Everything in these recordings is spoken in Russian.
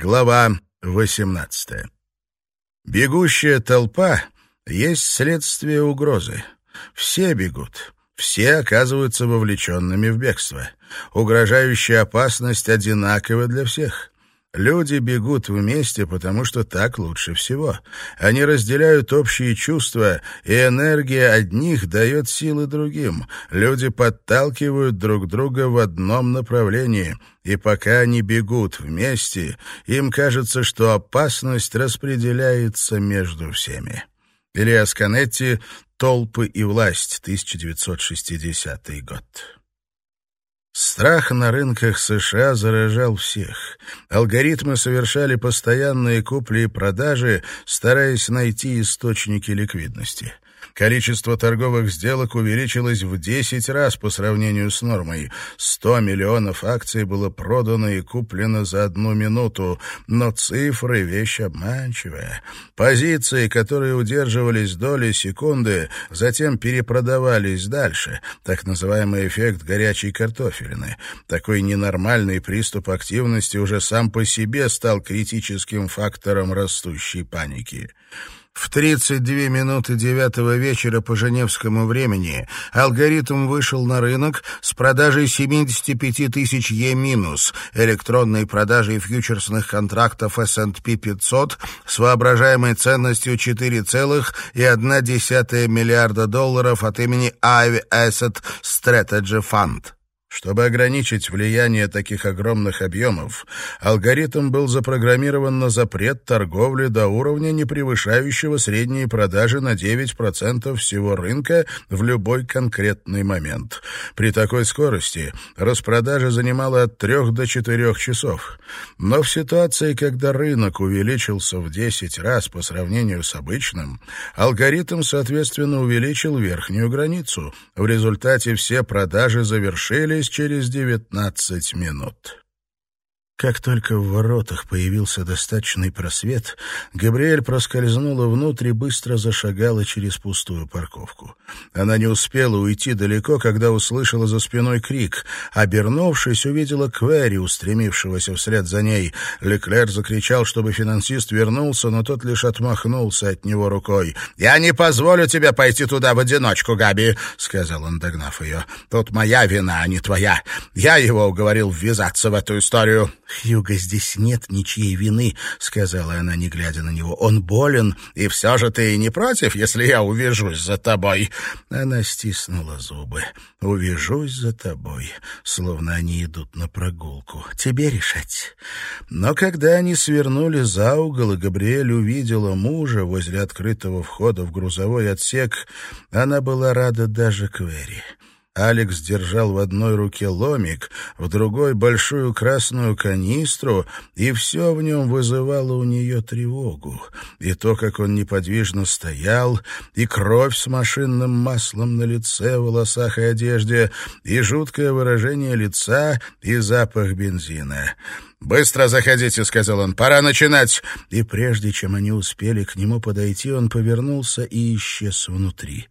Глава 18. Бегущая толпа есть следствие угрозы. Все бегут, все оказываются вовлеченными в бегство. Угрожающая опасность одинакова для всех. Люди бегут вместе, потому что так лучше всего. Они разделяют общие чувства, и энергия одних дает силы другим. Люди подталкивают друг друга в одном направлении, и пока они бегут вместе, им кажется, что опасность распределяется между всеми. Илья Сканетти «Толпы и власть», 1960 год. Страх на рынках США заражал всех. Алгоритмы совершали постоянные купли и продажи, стараясь найти источники ликвидности. Количество торговых сделок увеличилось в 10 раз по сравнению с нормой. 100 миллионов акций было продано и куплено за одну минуту, но цифры — вещь обманчивая. Позиции, которые удерживались доли секунды, затем перепродавались дальше, так называемый эффект горячей картофелины. Такой ненормальный приступ активности уже сам по себе стал критическим фактором растущей паники. В 32 минуты девятого вечера по женевскому времени алгоритм вышел на рынок с продажей 75 тысяч Е-, электронной продажей фьючерсных контрактов S&P 500 с воображаемой ценностью 4,1 миллиарда долларов от имени Ivy Asset Strategy Fund. Чтобы ограничить влияние таких огромных объемов, алгоритм был запрограммирован на запрет торговли до уровня, не превышающего средние продажи на 9% всего рынка в любой конкретный момент. При такой скорости распродажа занимала от 3 до 4 часов. Но в ситуации, когда рынок увеличился в 10 раз по сравнению с обычным, алгоритм, соответственно, увеличил верхнюю границу. В результате все продажи завершились вернулись через девятнадцать минут. Как только в воротах появился достаточный просвет, Габриэль проскользнула внутрь и быстро зашагала через пустую парковку. Она не успела уйти далеко, когда услышала за спиной крик. Обернувшись, увидела Квери, устремившегося вслед за ней. Леклер закричал, чтобы финансист вернулся, но тот лишь отмахнулся от него рукой. «Я не позволю тебе пойти туда в одиночку, Габи», — сказал он, догнав ее. «Тут моя вина, а не твоя. Я его уговорил ввязаться в эту историю». «Хьюго, здесь нет ничьей вины», — сказала она, не глядя на него. «Он болен, и все же ты не против, если я увяжусь за тобой?» Она стиснула зубы. «Увяжусь за тобой», словно они идут на прогулку. «Тебе решать». Но когда они свернули за угол, и Габриэль увидела мужа возле открытого входа в грузовой отсек, она была рада даже Квери. Алекс держал в одной руке ломик, в другой — большую красную канистру, и все в нем вызывало у нее тревогу. И то, как он неподвижно стоял, и кровь с машинным маслом на лице, волосах и одежде, и жуткое выражение лица, и запах бензина. «Быстро заходите», — сказал он, — «пора начинать». И прежде чем они успели к нему подойти, он повернулся и исчез внутри.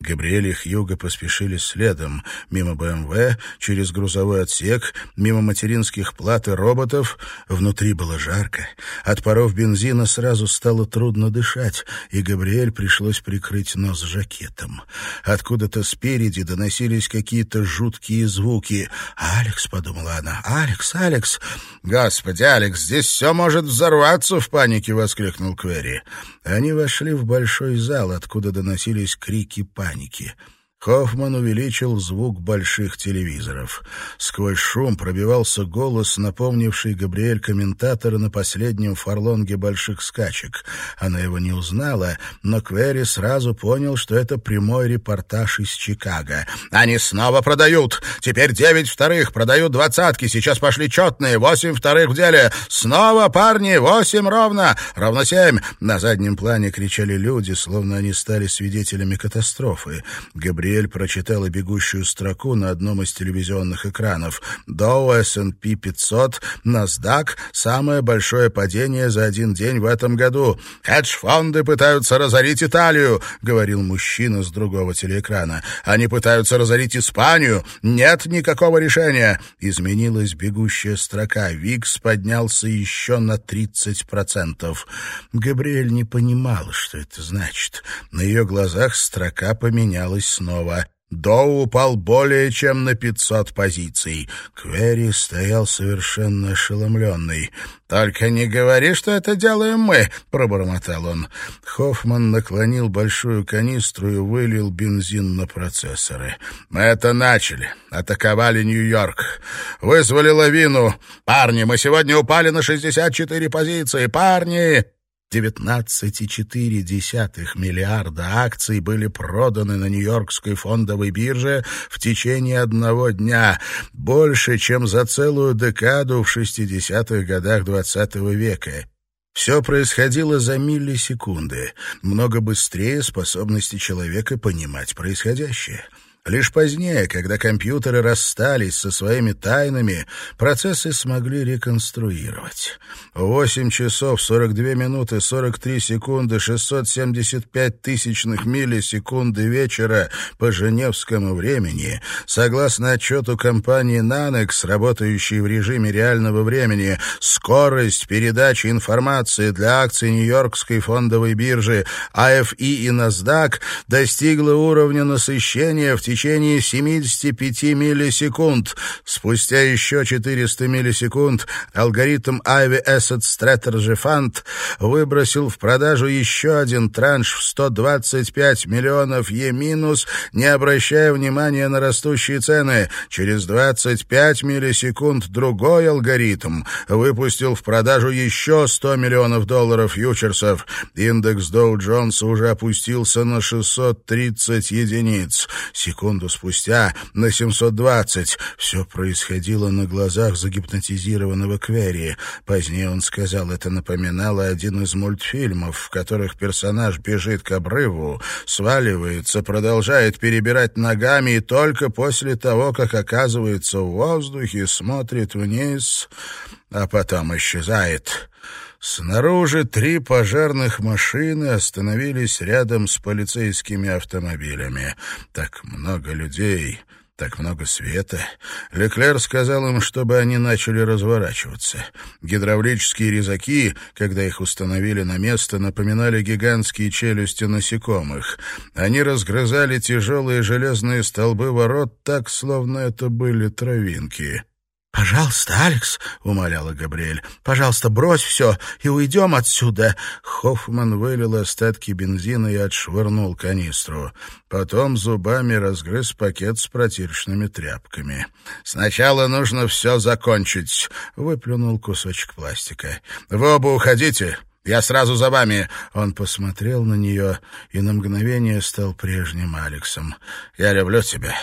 Габриэль и Хьюго поспешили следом, мимо БМВ, через грузовой отсек, мимо материнских плат и роботов. Внутри было жарко. От паров бензина сразу стало трудно дышать, и Габриэль пришлось прикрыть нос жакетом. Откуда-то спереди доносились какие-то жуткие звуки. «Алекс», — подумала она, — «Алекс, Алекс». «Господи, Алекс, здесь все может взорваться!» — в панике воскликнул Квери. Они вошли в большой зал, откуда доносились крики паники механики — Хоффман увеличил звук больших телевизоров. Сквозь шум пробивался голос, напомнивший Габриэль комментатора на последнем фарлонге больших скачек. Она его не узнала, но Квери сразу понял, что это прямой репортаж из Чикаго. «Они снова продают! Теперь девять вторых, продают двадцатки, сейчас пошли четные, восемь вторых в деле! Снова, парни, восемь ровно! Ровно семь!» На заднем плане кричали люди, словно они стали свидетелями катастрофы. Габриэль Габриэль прочитала бегущую строку на одном из телевизионных экранов. Dow S&P 500, NASDAQ — самое большое падение за один день в этом году. «Хедж-фонды пытаются разорить Италию», — говорил мужчина с другого телеэкрана. «Они пытаются разорить Испанию. Нет никакого решения». Изменилась бегущая строка. ВИКС поднялся еще на 30%. Габриэль не понимала, что это значит. На ее глазах строка поменялась снова. Доу упал более чем на 500 позиций. Квери стоял совершенно ошеломленный. «Только не говори, что это делаем мы!» — пробормотал он. Хоффман наклонил большую канистру и вылил бензин на процессоры. «Мы это начали. Атаковали Нью-Йорк. Вызвали лавину. Парни, мы сегодня упали на 64 позиции. Парни!» 19,4 миллиарда акций были проданы на Нью-Йоркской фондовой бирже в течение одного дня, больше, чем за целую декаду в 60-х годах XX -го века. Все происходило за миллисекунды, много быстрее способности человека понимать происходящее. Лишь позднее, когда компьютеры расстались со своими тайнами, процессы смогли реконструировать. 8 часов 42 минуты 43 секунды 675 тысячных миллисекунды вечера по женевскому времени, согласно отчету компании Nanex, работающей в режиме реального времени, скорость передачи информации для акций Нью-Йоркской фондовой биржи AFI и NASDAQ достигла уровня насыщения в течение 75 миллисекунд. Спустя еще 400 миллисекунд алгоритм Ivy Asset Strategy Fund выбросил в продажу еще один транш в 125 миллионов Е-, не обращая внимания на растущие цены. Через 25 миллисекунд другой алгоритм выпустил в продажу еще 100 миллионов долларов фьючерсов. Индекс Dow Jones уже опустился на 630 единиц секунду спустя на 720. Все происходило на глазах загипнотизированного Квери. Позднее он сказал, это напоминало один из мультфильмов, в которых персонаж бежит к обрыву, сваливается, продолжает перебирать ногами и только после того, как оказывается в воздухе, смотрит вниз, а потом исчезает. Снаружи три пожарных машины остановились рядом с полицейскими автомобилями. Так много людей, так много света. Леклер сказал им, чтобы они начали разворачиваться. Гидравлические резаки, когда их установили на место, напоминали гигантские челюсти насекомых. Они разгрызали тяжелые железные столбы ворот так, словно это были травинки. «Пожалуйста, Алекс», — умоляла Габриэль, — «пожалуйста, брось все и уйдем отсюда». Хоффман вылил остатки бензина и отшвырнул канистру. Потом зубами разгрыз пакет с протирочными тряпками. «Сначала нужно все закончить», — выплюнул кусочек пластика. «Вы оба уходите». «Я сразу за вами!» Он посмотрел на нее и на мгновение стал прежним Алексом. «Я люблю тебя.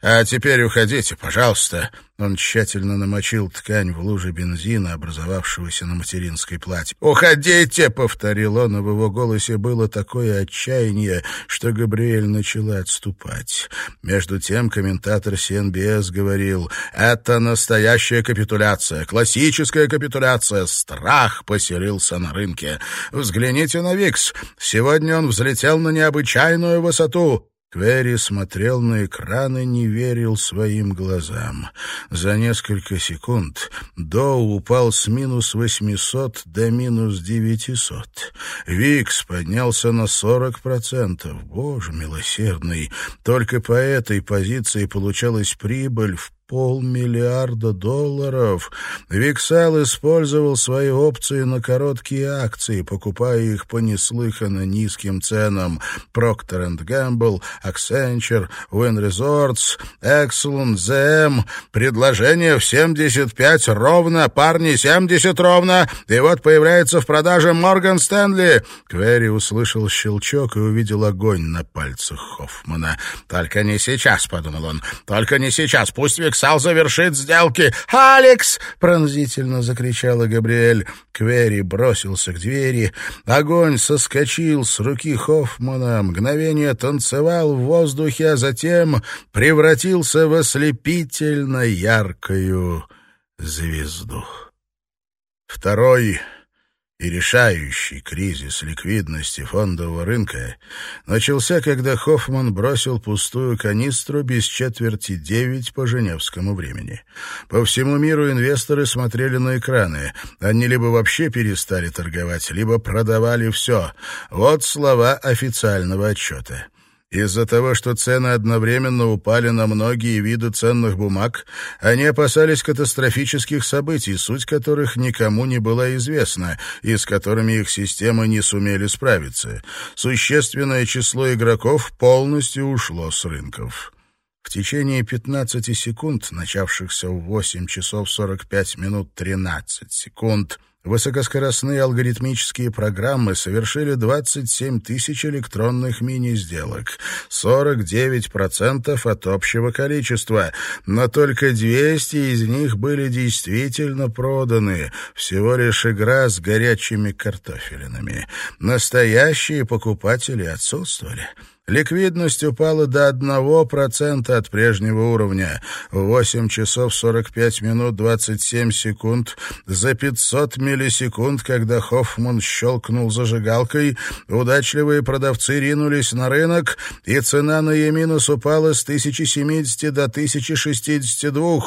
А теперь уходите, пожалуйста». Он тщательно намочил ткань в луже бензина, образовавшегося на материнской платье. «Уходите!» — повторил он, и в его голосе было такое отчаяние, что Габриэль начала отступать. Между тем комментатор CNBS говорил, «Это настоящая капитуляция, классическая капитуляция. Страх поселился на рынке. Взгляните на Викс. Сегодня он взлетел на необычайную высоту. Квери смотрел на экран и не верил своим глазам. За несколько секунд Доу упал с минус 800 до минус 900. Викс поднялся на 40%. Боже милосердный! Только по этой позиции получалась прибыль в полмиллиарда долларов. Виксал использовал свои опции на короткие акции, покупая их по неслыханно низким ценам. Procter Gamble, Accenture, Win Resorts, Excellent, ZM. Предложение в 75 ровно, парни, 70 ровно. И вот появляется в продаже Морган Стэнли. Квери услышал щелчок и увидел огонь на пальцах Хоффмана. «Только не сейчас», — подумал он, — «только не сейчас. Пусть Виксал подписал завершить сделки. «Алекс!» — пронзительно закричала Габриэль. Квери бросился к двери. Огонь соскочил с руки Хоффмана, мгновение танцевал в воздухе, а затем превратился в ослепительно яркую звезду. Второй и решающий кризис ликвидности фондового рынка начался, когда Хоффман бросил пустую канистру без четверти девять по женевскому времени. По всему миру инвесторы смотрели на экраны. Они либо вообще перестали торговать, либо продавали все. Вот слова официального отчета. Из-за того, что цены одновременно упали на многие виды ценных бумаг, они опасались катастрофических событий, суть которых никому не была известна и с которыми их системы не сумели справиться. Существенное число игроков полностью ушло с рынков. В течение 15 секунд, начавшихся в 8 часов 45 минут 13 секунд, Высокоскоростные алгоритмические программы совершили 27 тысяч электронных мини-сделок, 49% от общего количества, но только 200 из них были действительно проданы, всего лишь игра с горячими картофелинами. Настоящие покупатели отсутствовали. Ликвидность упала до 1% от прежнего уровня. В 8 часов 45 минут 27 секунд за 500 миллисекунд, когда Хоффман щелкнул зажигалкой, удачливые продавцы ринулись на рынок, и цена на Еминус упала с 1070 до 1062,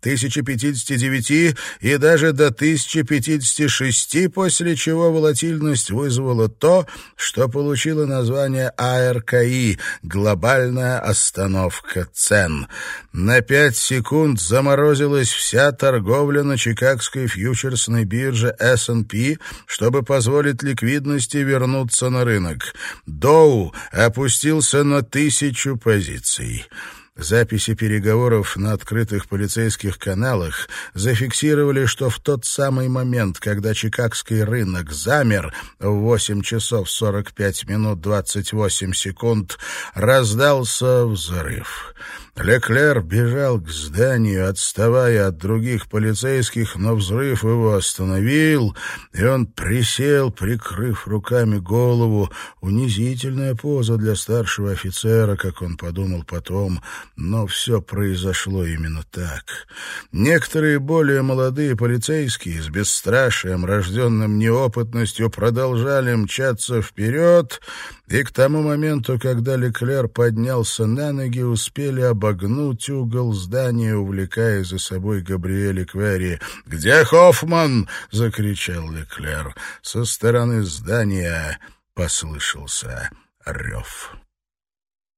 1059 и даже до 1056, после чего волатильность вызвала то, что получило название АРК ГАИ «Глобальная остановка цен». На пять секунд заморозилась вся торговля на Чикагской фьючерсной бирже S&P, чтобы позволить ликвидности вернуться на рынок. Доу опустился на тысячу позиций. Записи переговоров на открытых полицейских каналах зафиксировали, что в тот самый момент, когда чикагский рынок замер в 8 часов 45 минут 28 секунд, раздался взрыв. Леклер бежал к зданию, отставая от других полицейских, но взрыв его остановил, и он присел, прикрыв руками голову. Унизительная поза для старшего офицера, как он подумал потом, но все произошло именно так. Некоторые более молодые полицейские с бесстрашием, рожденным неопытностью, продолжали мчаться вперед, и к тому моменту, когда Леклер поднялся на ноги, успели обогнуть угол здания, увлекая за собой Габриэля Квери. «Где Хоффман?» — закричал Леклер. Со стороны здания послышался рев.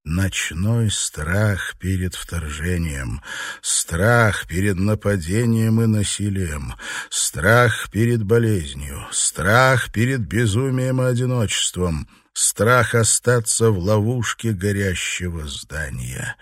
Ночной страх перед вторжением, страх перед нападением и насилием, страх перед болезнью, страх перед безумием и одиночеством — страх остаться в ловушке горящего здания.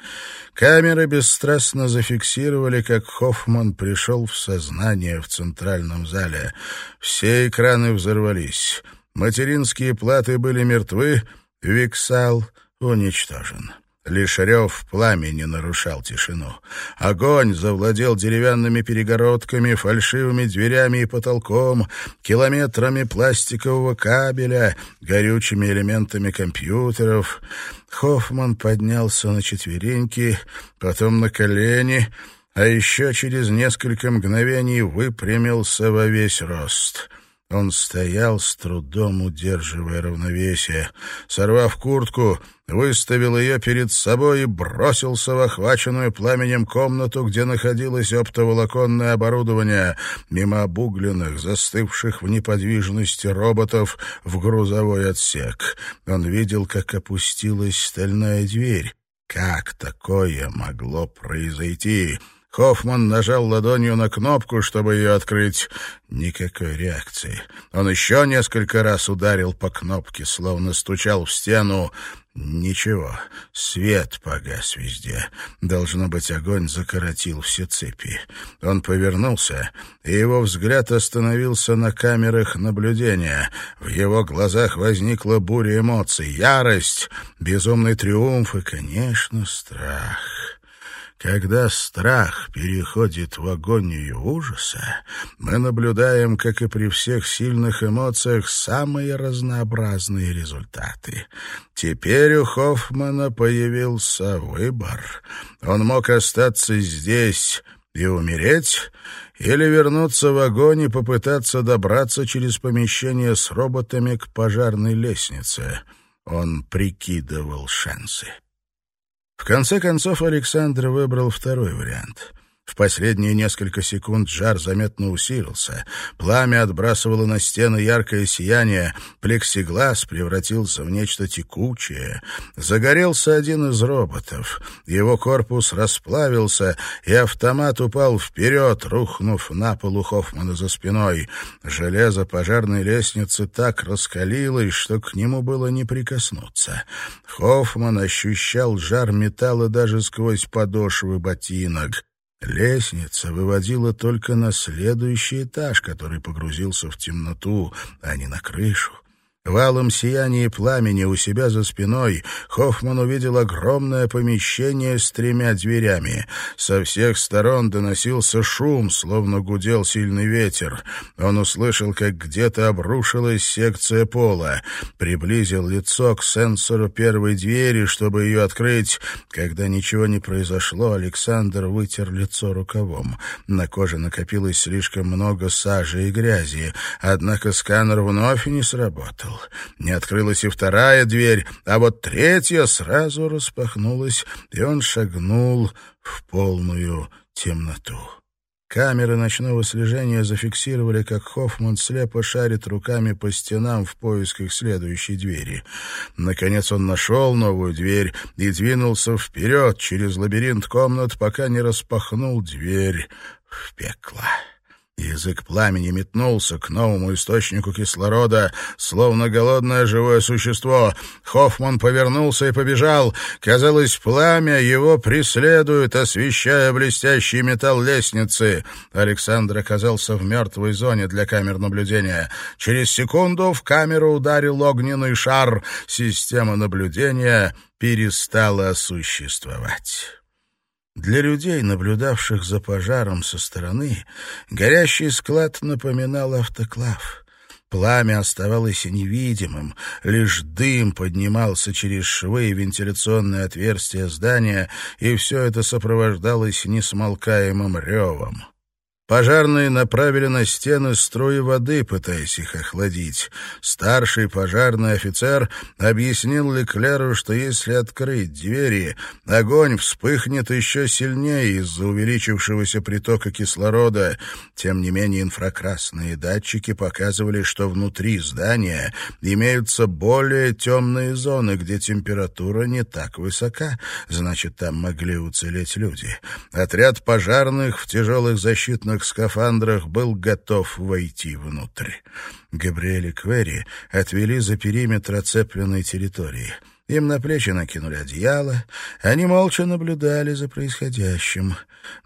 Камеры бесстрастно зафиксировали, как Хоффман пришел в сознание в центральном зале. Все экраны взорвались. Материнские платы были мертвы, Виксал уничтожен. Лишь рев пламени нарушал тишину. Огонь завладел деревянными перегородками, фальшивыми дверями и потолком, километрами пластикового кабеля, горючими элементами компьютеров. Хоффман поднялся на четвереньки, потом на колени, а еще через несколько мгновений выпрямился во весь рост — он стоял с трудом, удерживая равновесие. Сорвав куртку, выставил ее перед собой и бросился в охваченную пламенем комнату, где находилось оптоволоконное оборудование, мимо обугленных, застывших в неподвижности роботов в грузовой отсек. Он видел, как опустилась стальная дверь. Как такое могло произойти? Хоффман нажал ладонью на кнопку, чтобы ее открыть. Никакой реакции. Он еще несколько раз ударил по кнопке, словно стучал в стену. Ничего, свет погас везде. Должно быть, огонь закоротил все цепи. Он повернулся, и его взгляд остановился на камерах наблюдения. В его глазах возникла буря эмоций, ярость, безумный триумф и, конечно, страх. Когда страх переходит в агонию ужаса, мы наблюдаем, как и при всех сильных эмоциях, самые разнообразные результаты. Теперь у Хоффмана появился выбор. Он мог остаться здесь и умереть, или вернуться в огонь и попытаться добраться через помещение с роботами к пожарной лестнице. Он прикидывал шансы. В конце концов Александр выбрал второй вариант — в последние несколько секунд жар заметно усилился. Пламя отбрасывало на стены яркое сияние, плексиглаз превратился в нечто текучее. Загорелся один из роботов. Его корпус расплавился, и автомат упал вперед, рухнув на пол у Хоффмана за спиной. Железо пожарной лестницы так раскалилось, что к нему было не прикоснуться. Хоффман ощущал жар металла даже сквозь подошвы ботинок. Лестница выводила только на следующий этаж, который погрузился в темноту, а не на крышу. Валом сияния и пламени у себя за спиной Хоффман увидел огромное помещение с тремя дверями. Со всех сторон доносился шум, словно гудел сильный ветер. Он услышал, как где-то обрушилась секция пола. Приблизил лицо к сенсору первой двери, чтобы ее открыть. Когда ничего не произошло, Александр вытер лицо рукавом. На коже накопилось слишком много сажи и грязи, однако сканер вновь не сработал ожидал. Не открылась и вторая дверь, а вот третья сразу распахнулась, и он шагнул в полную темноту. Камеры ночного слежения зафиксировали, как Хоффман слепо шарит руками по стенам в поисках следующей двери. Наконец он нашел новую дверь и двинулся вперед через лабиринт комнат, пока не распахнул дверь в пекло. Язык пламени метнулся к новому источнику кислорода, словно голодное живое существо. Хоффман повернулся и побежал. Казалось, пламя его преследует, освещая блестящий металл лестницы. Александр оказался в мертвой зоне для камер наблюдения. Через секунду в камеру ударил огненный шар. Система наблюдения перестала существовать. Для людей, наблюдавших за пожаром со стороны, горящий склад напоминал автоклав. Пламя оставалось невидимым, лишь дым поднимался через швы и вентиляционные отверстия здания, и все это сопровождалось несмолкаемым ревом. Пожарные направили на стены струи воды, пытаясь их охладить. Старший пожарный офицер объяснил Леклеру, что если открыть двери, огонь вспыхнет еще сильнее из-за увеличившегося притока кислорода. Тем не менее инфракрасные датчики показывали, что внутри здания имеются более темные зоны, где температура не так высока. Значит, там могли уцелеть люди. Отряд пожарных в тяжелых защитных кожаных скафандрах был готов войти внутрь. Габриэль и Квери отвели за периметр оцепленной территории — им на плечи накинули одеяло. Они молча наблюдали за происходящим.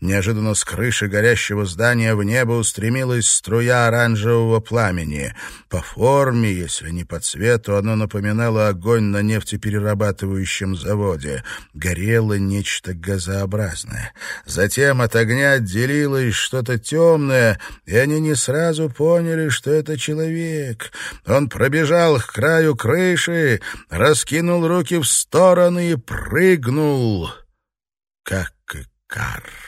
Неожиданно с крыши горящего здания в небо устремилась струя оранжевого пламени. По форме, если не по цвету, оно напоминало огонь на нефтеперерабатывающем заводе. Горело нечто газообразное. Затем от огня отделилось что-то темное, и они не сразу поняли, что это человек. Он пробежал к краю крыши, раскинул руки в стороны и прыгнул, как икар.